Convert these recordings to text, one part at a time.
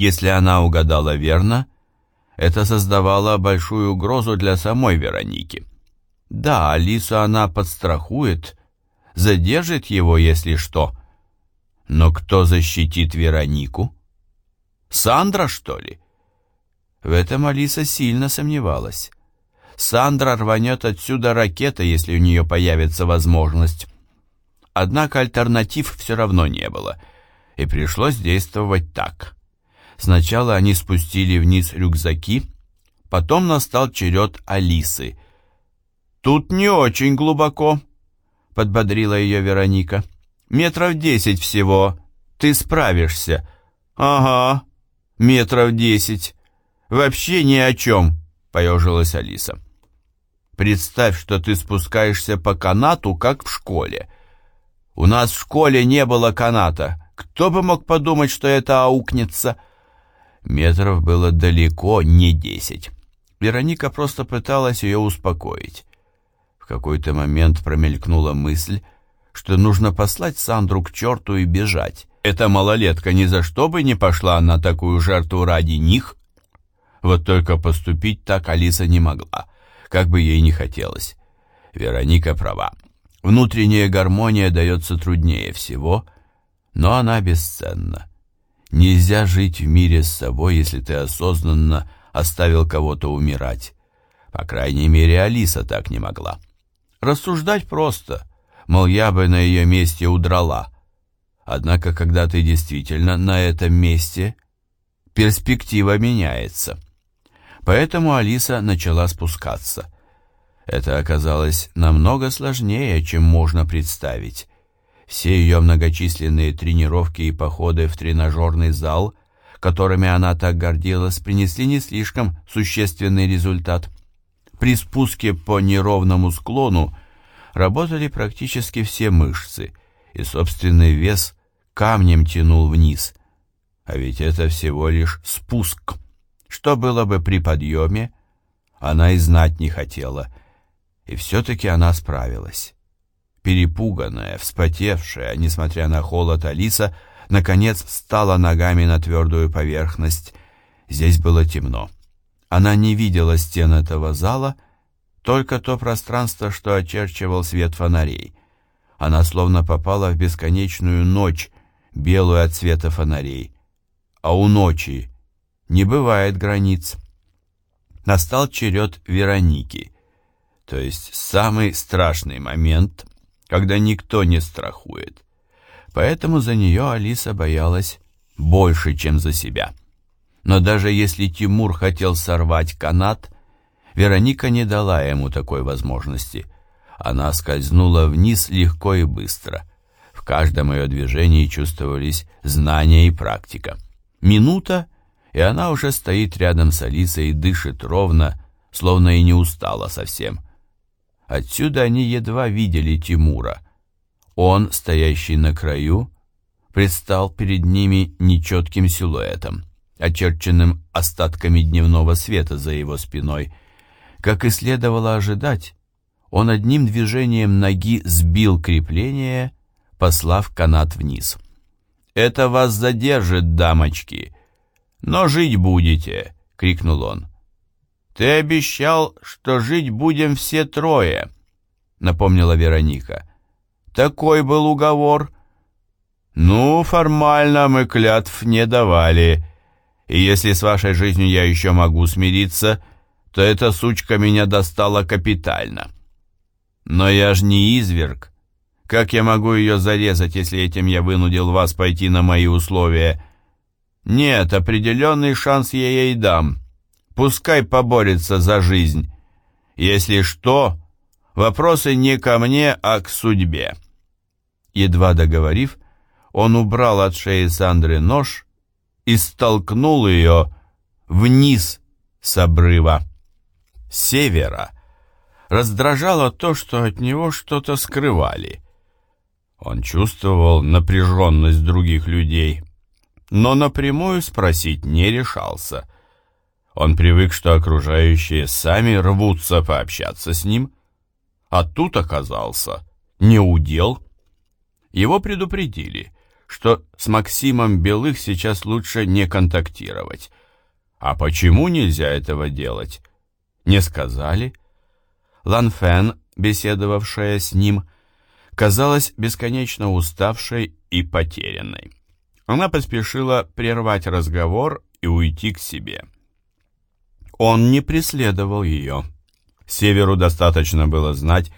Если она угадала верно, это создавало большую угрозу для самой Вероники. Да, Алису она подстрахует, задержит его, если что. Но кто защитит Веронику? Сандра, что ли? В этом Алиса сильно сомневалась. Сандра рванет отсюда ракета, если у нее появится возможность. Однако альтернатив все равно не было, и пришлось действовать так. Сначала они спустили вниз рюкзаки, потом настал черед Алисы. «Тут не очень глубоко», — подбодрила ее Вероника. «Метров десять всего. Ты справишься». «Ага, метров десять. Вообще ни о чем», — поежилась Алиса. «Представь, что ты спускаешься по канату, как в школе. У нас в школе не было каната. Кто бы мог подумать, что это аукнется?» Метров было далеко не десять. Вероника просто пыталась ее успокоить. В какой-то момент промелькнула мысль, что нужно послать Сандру к черту и бежать. Эта малолетка ни за что бы не пошла на такую жертву ради них. Вот только поступить так Алиса не могла, как бы ей не хотелось. Вероника права. Внутренняя гармония дается труднее всего, но она бесценна. Нельзя жить в мире с собой, если ты осознанно оставил кого-то умирать. По крайней мере, Алиса так не могла. Рассуждать просто, мол, я бы на ее месте удрала. Однако, когда ты действительно на этом месте, перспектива меняется. Поэтому Алиса начала спускаться. Это оказалось намного сложнее, чем можно представить. Все ее многочисленные тренировки и походы в тренажерный зал, которыми она так гордилась, принесли не слишком существенный результат. При спуске по неровному склону работали практически все мышцы, и собственный вес камнем тянул вниз. А ведь это всего лишь спуск. Что было бы при подъеме, она и знать не хотела. И все-таки она справилась. Перепуганная, вспотевшая, несмотря на холод, Алиса наконец встала ногами на твердую поверхность. Здесь было темно. Она не видела стен этого зала, только то пространство, что очерчивал свет фонарей. Она словно попала в бесконечную ночь, белую от света фонарей. А у ночи не бывает границ. Настал черед Вероники, то есть самый страшный момент, когда никто не страхует. Поэтому за нее Алиса боялась больше, чем за себя. Но даже если Тимур хотел сорвать канат, Вероника не дала ему такой возможности. Она скользнула вниз легко и быстро. В каждом ее движении чувствовались знания и практика. Минута, и она уже стоит рядом с Алисой и дышит ровно, словно и не устала совсем. Отсюда они едва видели Тимура. Он, стоящий на краю, предстал перед ними нечетким силуэтом, очерченным остатками дневного света за его спиной. Как и следовало ожидать, он одним движением ноги сбил крепление, послав канат вниз. «Это вас задержит, дамочки, но жить будете!» — крикнул он. «Ты обещал, что жить будем все трое», — напомнила Вероника. «Такой был уговор». «Ну, формально мы клятв не давали, и если с вашей жизнью я еще могу смириться, то эта сучка меня достала капитально. Но я ж не изверг. Как я могу ее зарезать, если этим я вынудил вас пойти на мои условия? Нет, определенный шанс я ей д». Пускай поборется за жизнь. Если что, вопросы не ко мне, а к судьбе». Едва договорив, он убрал от шеи Сандры нож и столкнул ее вниз с обрыва. севера раздражало то, что от него что-то скрывали. Он чувствовал напряженность других людей, но напрямую спросить не решался — он привык, что окружающие сами рвутся пообщаться с ним, а тут оказался не удел. Его предупредили, что с Максимом Белых сейчас лучше не контактировать. А почему нельзя этого делать? Не сказали? Ланфен, беседовавшая с ним, казалась бесконечно уставшей и потерянной. Она поспешила прервать разговор и уйти к себе. Он не преследовал ее. Северу достаточно было знать,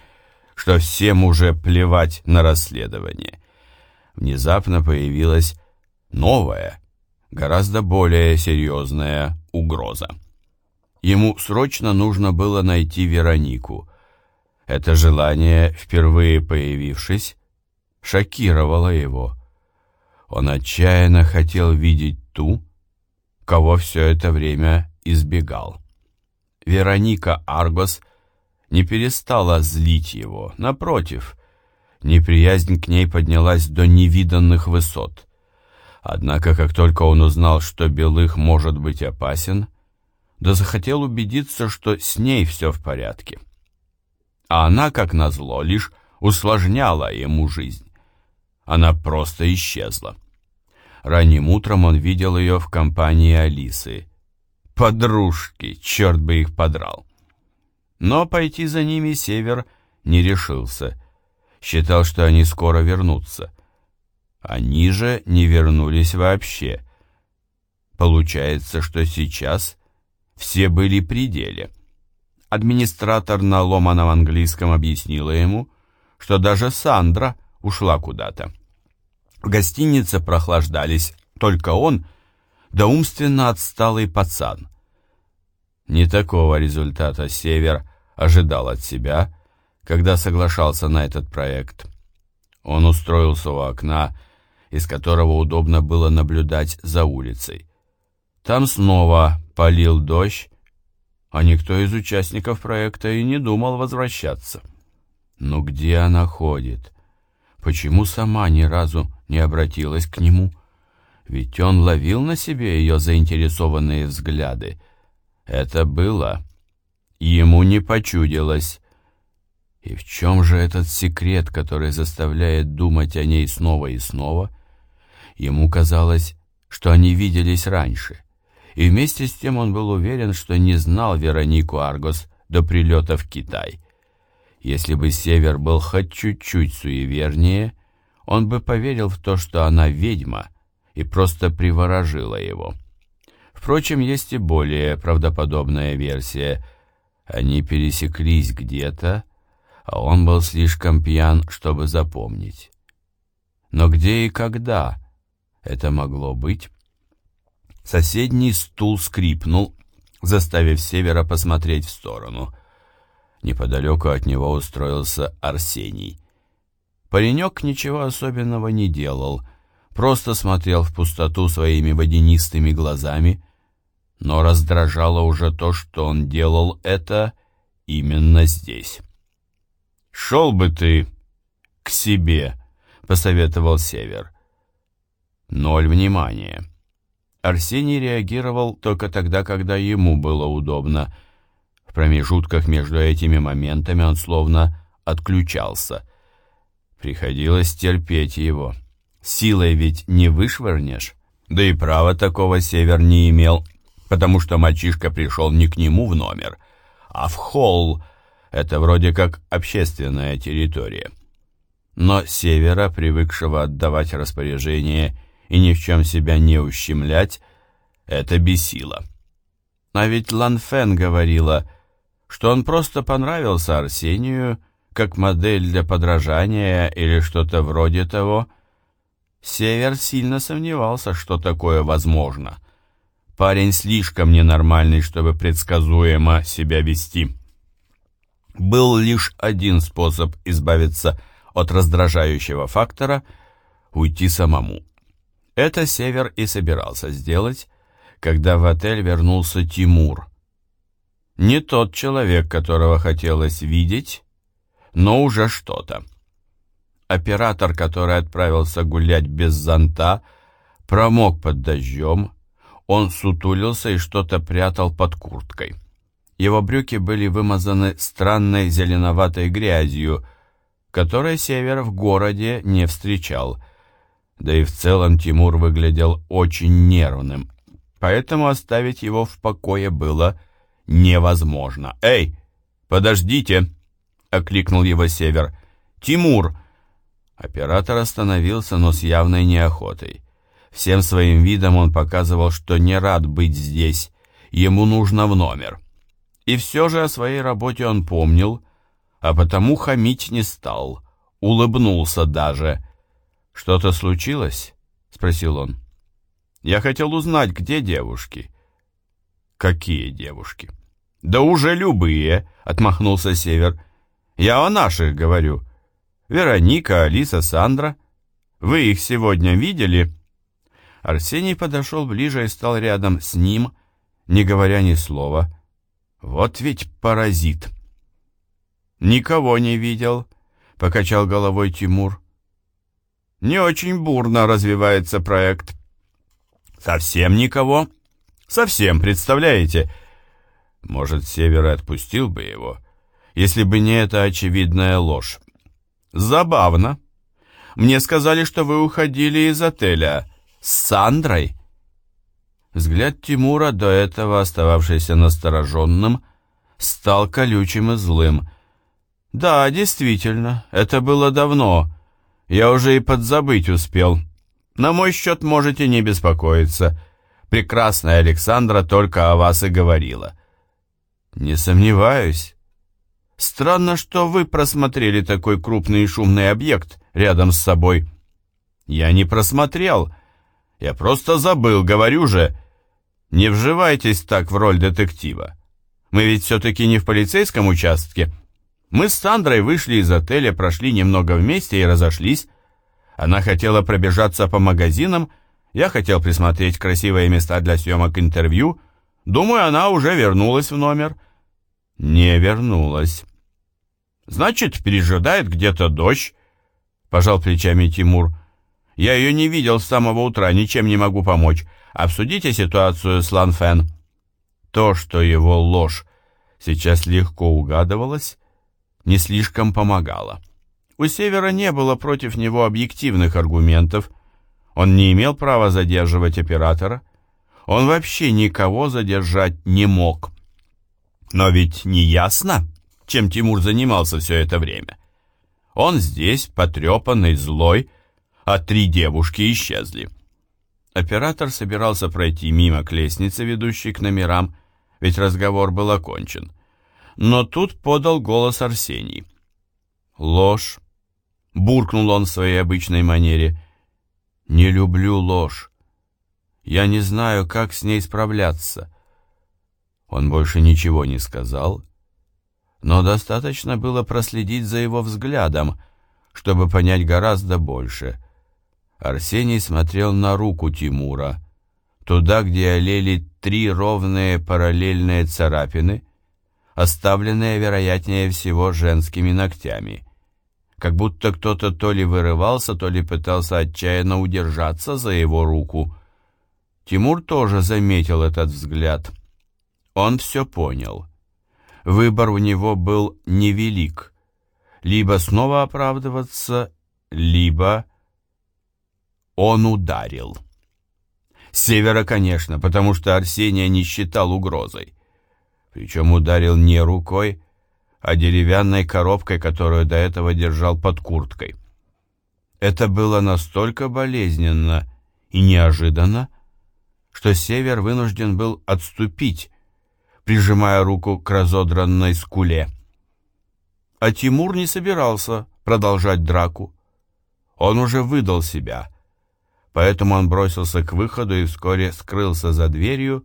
что всем уже плевать на расследование внезапно появилась новая, гораздо более серьезная угроза. Ему срочно нужно было найти Веронику. Это желание, впервые появившись, шокировало его. Он отчаянно хотел видеть ту, кого все это время избегал. Вероника Аргос не перестала злить его, напротив, неприязнь к ней поднялась до невиданных высот. Однако, как только он узнал, что Белых может быть опасен, да захотел убедиться, что с ней все в порядке. А она, как назло, лишь усложняла ему жизнь. Она просто исчезла. Ранним утром он видел ее в компании Алисы. Подружки, черт бы их подрал. Но пойти за ними Север не решился считал, что они скоро вернутся. Они же не вернулись вообще. Получается, что сейчас все были при деле. Администратор на ломаном английском объяснила ему, что даже Сандра ушла куда-то. В гостинице прохлаждались только он да умственно отсталый пацан. Не такого результата Север ожидал от себя, когда соглашался на этот проект. Он устроился у окна, из которого удобно было наблюдать за улицей. Там снова полил дождь, а никто из участников проекта и не думал возвращаться. Но где она ходит? Почему сама ни разу не обратилась к нему? Ведь он ловил на себе ее заинтересованные взгляды. Это было. Ему не почудилось. И в чем же этот секрет, который заставляет думать о ней снова и снова? Ему казалось, что они виделись раньше, и вместе с тем он был уверен, что не знал Веронику Аргос до прилета в Китай. Если бы Север был хоть чуть-чуть суевернее, он бы поверил в то, что она ведьма, и просто приворожила его. Впрочем, есть и более правдоподобная версия. Они пересеклись где-то, а он был слишком пьян, чтобы запомнить. Но где и когда это могло быть? Соседний стул скрипнул, заставив Севера посмотреть в сторону. Неподалеку от него устроился Арсений. Паренек ничего особенного не делал, просто смотрел в пустоту своими водянистыми глазами, но раздражало уже то, что он делал это именно здесь. «Шел бы ты к себе», — посоветовал Север. Ноль внимания. Арсений реагировал только тогда, когда ему было удобно. В промежутках между этими моментами он словно отключался. Приходилось терпеть его. Силой ведь не вышвырнешь. Да и права такого Север не имел, потому что мальчишка пришел не к нему в номер, а в холл, это вроде как общественная территория. Но севера, привыкшего отдавать распоряжение и ни в чем себя не ущемлять, это бесило. А ведь Лан Фен говорила, что он просто понравился Арсению как модель для подражания или что-то вроде того. Север сильно сомневался, что такое возможно. Парень слишком ненормальный, чтобы предсказуемо себя вести. Был лишь один способ избавиться от раздражающего фактора – уйти самому. Это Север и собирался сделать, когда в отель вернулся Тимур. Не тот человек, которого хотелось видеть, но уже что-то. Оператор, который отправился гулять без зонта, промок под дождем, он сутулился и что-то прятал под курткой. Его брюки были вымазаны странной зеленоватой грязью, которой Север в городе не встречал. Да и в целом Тимур выглядел очень нервным, поэтому оставить его в покое было невозможно. «Эй, подождите!» — окликнул его Север. «Тимур!» Оператор остановился, но с явной неохотой. Всем своим видом он показывал, что не рад быть здесь, ему нужно в номер. И все же о своей работе он помнил, а потому хамить не стал, улыбнулся даже. «Что-то случилось?» — спросил он. «Я хотел узнать, где девушки». «Какие девушки?» «Да уже любые», — отмахнулся Север. «Я о наших говорю. Вероника, Алиса, Сандра. Вы их сегодня видели?» Арсений подошел ближе и стал рядом с ним, не говоря ни слова. «Вот ведь паразит!» «Никого не видел», — покачал головой Тимур. «Не очень бурно развивается проект». «Совсем никого?» «Совсем, представляете?» Может, Север отпустил бы его, если бы не эта очевидная ложь. Забавно. Мне сказали, что вы уходили из отеля с Сандрой. Взгляд Тимура, до этого остававшийся настороженным, стал колючим и злым. Да, действительно, это было давно. Я уже и подзабыть успел. На мой счет можете не беспокоиться. Прекрасная Александра только о вас и говорила. «Не сомневаюсь. Странно, что вы просмотрели такой крупный и шумный объект рядом с собой». «Я не просмотрел. Я просто забыл, говорю же. Не вживайтесь так в роль детектива. Мы ведь все-таки не в полицейском участке. Мы с Сандрой вышли из отеля, прошли немного вместе и разошлись. Она хотела пробежаться по магазинам, я хотел присмотреть красивые места для съемок интервью — Думаю, она уже вернулась в номер. Не вернулась. Значит, пережидает где-то дождь, пожал плечами Тимур. Я ее не видел с самого утра, ничем не могу помочь. Обсудите ситуацию с Лан Фен. То, что его ложь сейчас легко угадывалась, не слишком помогало. У Севера не было против него объективных аргументов. Он не имел права задерживать оператора, он вообще никого задержать не мог. Но ведь не ясно, чем Тимур занимался все это время. Он здесь, потрепанный, злой, а три девушки исчезли. Оператор собирался пройти мимо к лестнице, ведущей к номерам, ведь разговор был окончен. Но тут подал голос Арсений. «Ложь!» — буркнул он в своей обычной манере. «Не люблю ложь. Я не знаю, как с ней справляться. Он больше ничего не сказал, но достаточно было проследить за его взглядом, чтобы понять гораздо больше. Арсений смотрел на руку Тимура, туда, где олели три ровные параллельные царапины, оставленные, вероятнее всего, женскими ногтями, как будто кто-то то ли вырывался, то ли пытался отчаянно удержаться за его руку, Тимур тоже заметил этот взгляд. Он все понял. Выбор у него был невелик. Либо снова оправдываться, либо он ударил. севера, конечно, потому что Арсения не считал угрозой. Причем ударил не рукой, а деревянной коробкой, которую до этого держал под курткой. Это было настолько болезненно и неожиданно, что Север вынужден был отступить, прижимая руку к разодранной скуле. А Тимур не собирался продолжать драку. Он уже выдал себя, поэтому он бросился к выходу и вскоре скрылся за дверью,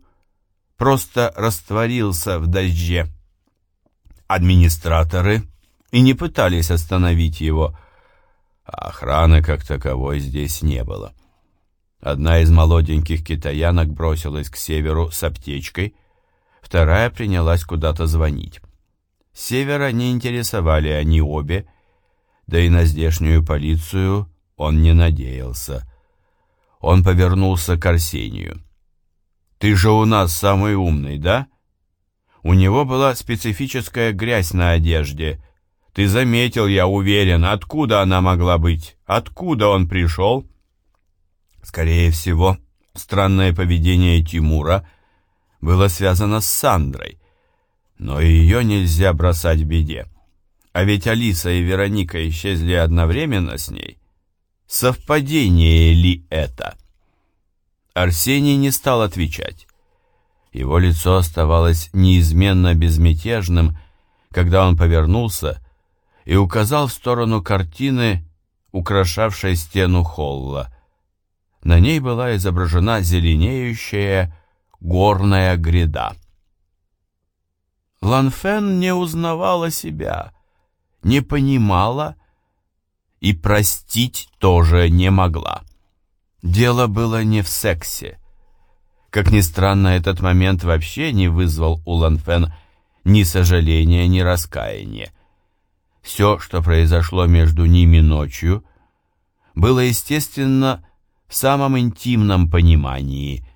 просто растворился в дожде. Администраторы и не пытались остановить его, а охраны как таковой здесь не было. Одна из молоденьких китаянок бросилась к северу с аптечкой, вторая принялась куда-то звонить. Севера не интересовали они обе, да и на здешнюю полицию он не надеялся. Он повернулся к Арсению. «Ты же у нас самый умный, да?» У него была специфическая грязь на одежде. Ты заметил, я уверен, откуда она могла быть? Откуда он пришел?» Скорее всего, странное поведение Тимура было связано с Сандрой, но ее нельзя бросать в беде. А ведь Алиса и Вероника исчезли одновременно с ней. Совпадение ли это? Арсений не стал отвечать. Его лицо оставалось неизменно безмятежным, когда он повернулся и указал в сторону картины, украшавшей стену холла. На ней была изображена зеленеющая горная гряда. Ланфен не узнавала себя, не понимала и простить тоже не могла. Дело было не в сексе. Как ни странно, этот момент вообще не вызвал у Ланфен ни сожаления, ни раскаяния. Все, что произошло между ними ночью, было, естественно, в самом интимном понимании.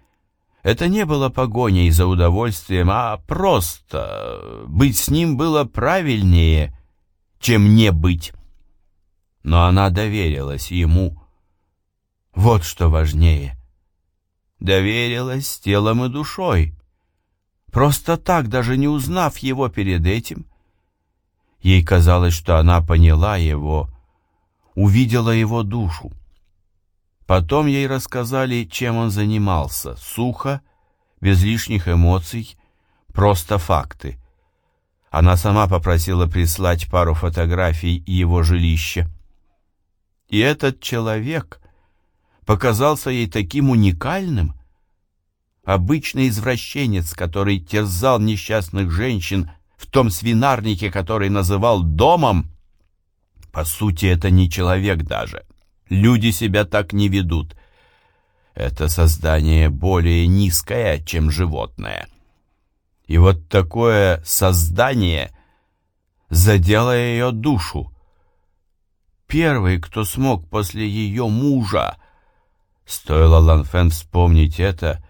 Это не было погоней за удовольствием, а просто быть с ним было правильнее, чем не быть. Но она доверилась ему. Вот что важнее. Доверилась телом и душой. Просто так, даже не узнав его перед этим. Ей казалось, что она поняла его, увидела его душу. Потом ей рассказали, чем он занимался, сухо, без лишних эмоций, просто факты. Она сама попросила прислать пару фотографий его жилища. И этот человек показался ей таким уникальным. Обычный извращенец, который терзал несчастных женщин в том свинарнике, который называл домом. По сути, это не человек даже. Люди себя так не ведут. Это создание более низкое, чем животное. И вот такое создание задело ее душу. Первый, кто смог после ее мужа, стоило Ланфен вспомнить это,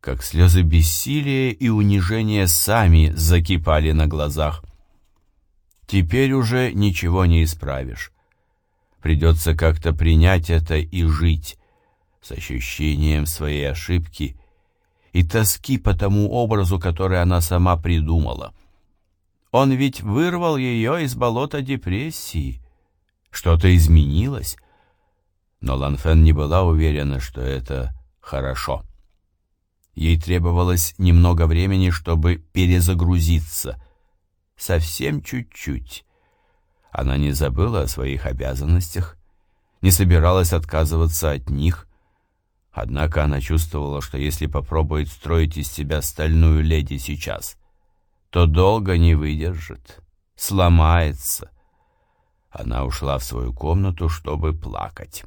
как слезы бессилия и унижения сами закипали на глазах. Теперь уже ничего не исправишь. Придется как-то принять это и жить с ощущением своей ошибки и тоски по тому образу, который она сама придумала. Он ведь вырвал ее из болота депрессии. Что-то изменилось. Но Ланфен не была уверена, что это хорошо. Ей требовалось немного времени, чтобы перезагрузиться. Совсем чуть-чуть. Она не забыла о своих обязанностях, не собиралась отказываться от них, однако она чувствовала, что если попробует строить из себя стальную леди сейчас, то долго не выдержит, сломается. Она ушла в свою комнату, чтобы плакать.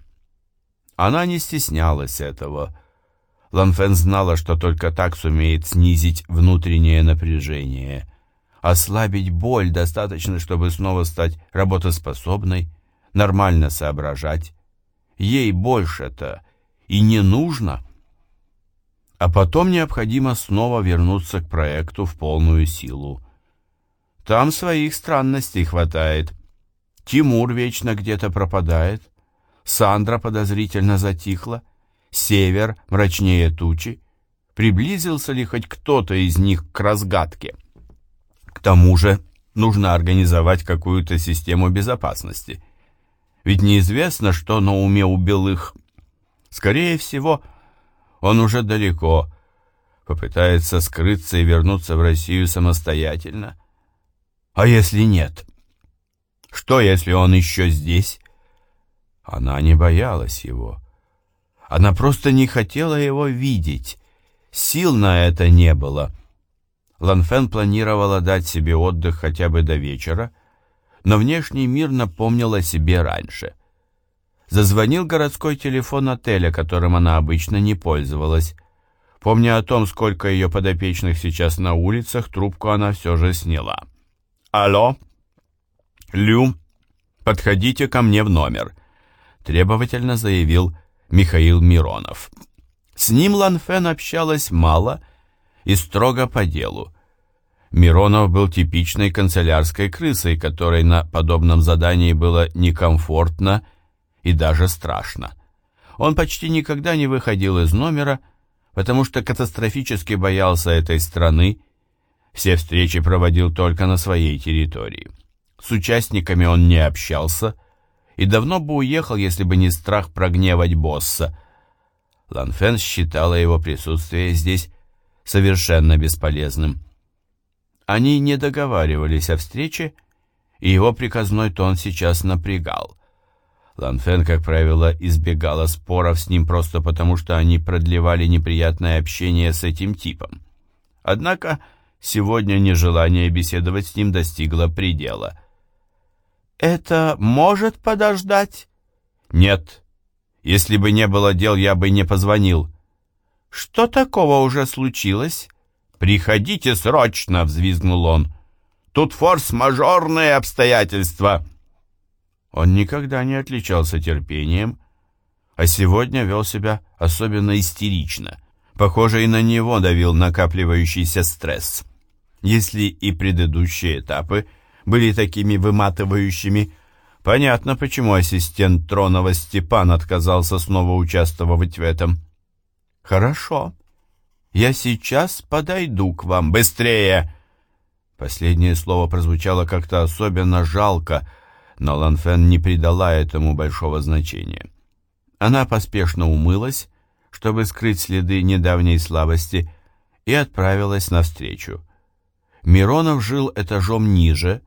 Она не стеснялась этого. Ланфен знала, что только так сумеет снизить внутреннее напряжение — Ослабить боль достаточно, чтобы снова стать работоспособной, нормально соображать. Ей больше-то и не нужно. А потом необходимо снова вернуться к проекту в полную силу. Там своих странностей хватает. Тимур вечно где-то пропадает. Сандра подозрительно затихла. Север мрачнее тучи. Приблизился ли хоть кто-то из них к разгадке? — тому же нужно организовать какую-то систему безопасности. Ведь неизвестно, что на уме у белых. Скорее всего, он уже далеко, попытается скрыться и вернуться в Россию самостоятельно. А если нет? Что, если он еще здесь? Она не боялась его. Она просто не хотела его видеть. Сил на это не было. Ланфен планировала дать себе отдых хотя бы до вечера, но внешний мир напомнил о себе раньше. Зазвонил городской телефон отеля, которым она обычно не пользовалась. Помня о том, сколько ее подопечных сейчас на улицах, трубку она все же сняла. «Алло? Лю, подходите ко мне в номер», — требовательно заявил Михаил Миронов. С ним Ланфен общалась мало — и строго по делу. Миронов был типичной канцелярской крысой, которой на подобном задании было некомфортно и даже страшно. Он почти никогда не выходил из номера, потому что катастрофически боялся этой страны, все встречи проводил только на своей территории. С участниками он не общался и давно бы уехал, если бы не страх прогневать босса. Ланфен считала его присутствие здесь совершенно бесполезным. Они не договаривались о встрече, и его приказной тон сейчас напрягал. Ланфен, как правило, избегала споров с ним просто потому, что они продлевали неприятное общение с этим типом. Однако Сегодня нежелание беседовать с ним достигло предела. «Это может подождать?» «Нет. Если бы не было дел, я бы не позвонил». «Что такого уже случилось?» «Приходите срочно!» — взвизгнул он. «Тут форс-мажорные обстоятельства!» Он никогда не отличался терпением, а сегодня вел себя особенно истерично. Похоже, и на него давил накапливающийся стресс. Если и предыдущие этапы были такими выматывающими, понятно, почему ассистент Тронова Степан отказался снова участвовать в этом. «Хорошо. Я сейчас подойду к вам. Быстрее!» Последнее слово прозвучало как-то особенно жалко, но Ланфен не придала этому большого значения. Она поспешно умылась, чтобы скрыть следы недавней слабости, и отправилась навстречу. Миронов жил этажом ниже,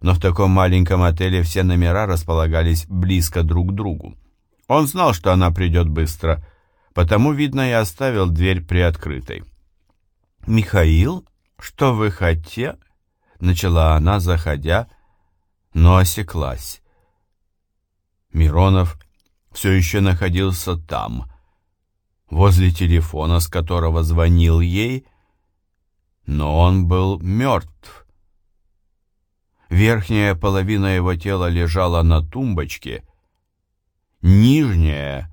но в таком маленьком отеле все номера располагались близко друг к другу. Он знал, что она придет быстро, потому, видно, и оставил дверь приоткрытой. «Михаил, что вы хотите?» — начала она, заходя, но осеклась. Миронов все еще находился там, возле телефона, с которого звонил ей, но он был мертв. Верхняя половина его тела лежала на тумбочке, нижняя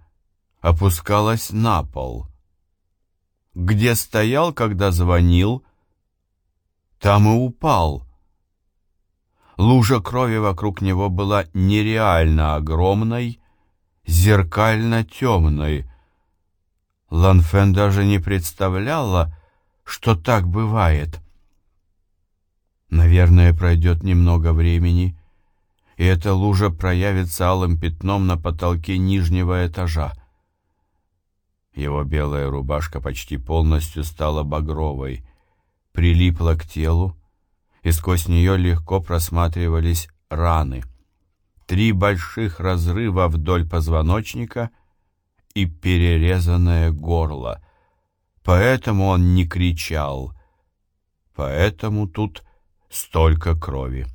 опускалась на пол. Где стоял, когда звонил, там и упал. Лужа крови вокруг него была нереально огромной, зеркально темной. Ланфен даже не представляла, что так бывает. Наверное, пройдет немного времени, и эта лужа проявится алым пятном на потолке нижнего этажа. Его белая рубашка почти полностью стала багровой, прилипла к телу, и сквозь нее легко просматривались раны. Три больших разрыва вдоль позвоночника и перерезанное горло — Поэтому он не кричал. Поэтому тут столько крови.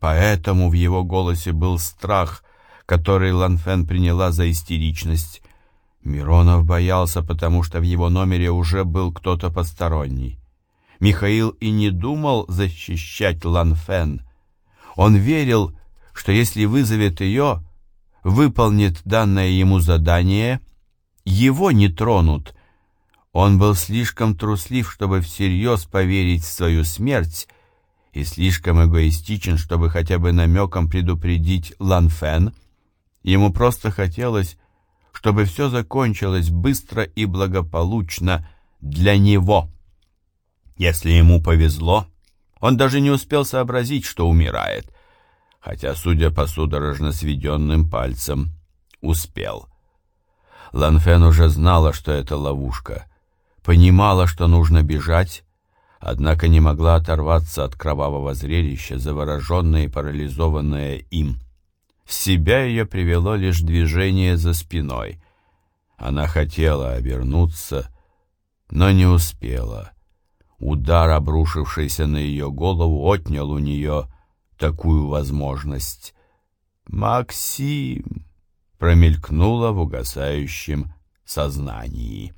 Поэтому в его голосе был страх, который Ланфен приняла за истеричность. Миронов боялся, потому что в его номере уже был кто-то посторонний. Михаил и не думал защищать Ланфен. Он верил, что если вызовет ее, выполнит данное ему задание, его не тронут — он был слишком труслив, чтобы всерьез поверить в свою смерть, и слишком эгоистичен, чтобы хотя бы намеком предупредить Лан Фен. Ему просто хотелось, чтобы все закончилось быстро и благополучно для него. Если ему повезло, он даже не успел сообразить, что умирает, хотя, судя по судорожно сведенным пальцам, успел. Ланфен уже знала, что это ловушка — понимала, что нужно бежать, однако не могла оторваться от кровавого зрелища, завороженная и парализованная им. В себя ее привело лишь движение за спиной. Она хотела обернуться, но не успела. Удар, обрушившийся на ее голову, отнял у нее такую возможность. «Максим!» промелькнуло в угасающем сознании.